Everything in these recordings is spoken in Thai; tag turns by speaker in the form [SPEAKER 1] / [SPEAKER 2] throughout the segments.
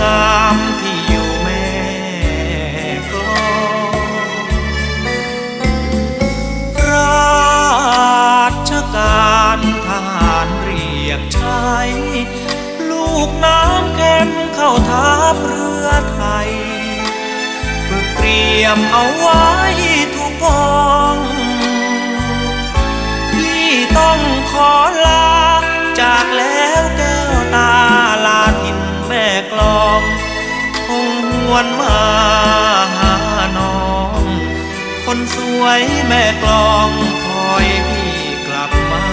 [SPEAKER 1] งามที่อยู่แม่กลองราชการทหารเรียกใช้ลูกน้ำเข็มเข้าทัพเรือไทย ฝึกเตรียมเอาไว้ทุกกอง วนมาหาน้อง คนสวยแม่กลองคอยพี่กลับมา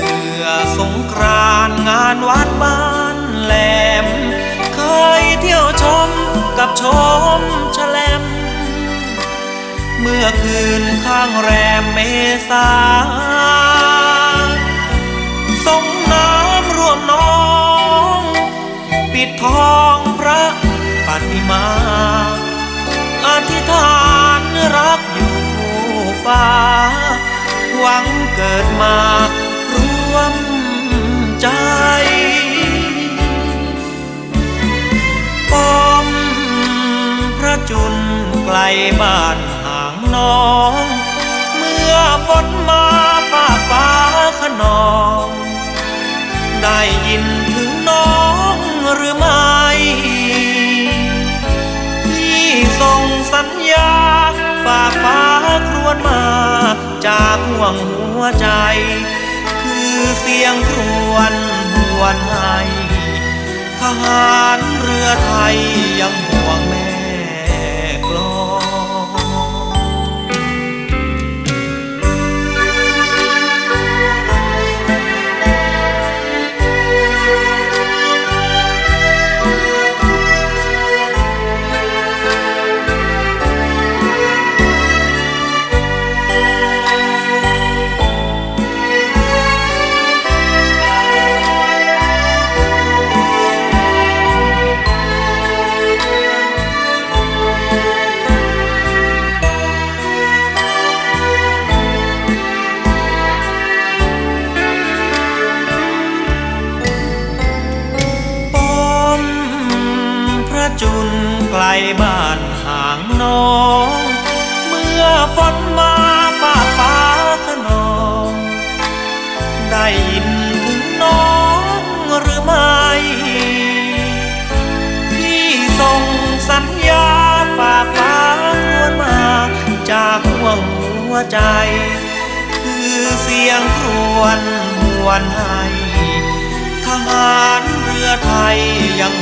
[SPEAKER 1] เมื่อสงกรานต์งานวัดบ้านแหลม เคยเที่ยวชมกับชมแฉลม เมื่อคืนข้างแรมเมษาสงน้ำ มา อธิษฐานรักอยู่หูฟ้า หวังเกิดมารวมใจป้อมพระจุลไกลบ้านห่างน้อง เมื่อฝนมาฟ้าฟ้าขนอง ได้ยินถึงน้องหรือไม่ สัญญาฝ่าฟ้าครวนมา จากห่วงหัวใจ คือเสียงครวญหวนให้ทหารเรือไทยยังห่วงแม่ บ้านห่างน้อง เมื่อฝนมาฟ้าฟ้าขนอง ได้ยินถึงน้องหรือไม่ที่ส่งสัญญาฝากฟ้าควนมาจากห่วงหัวใจ คือเสียงครวญหวนให้ทหารเรือไทยยัง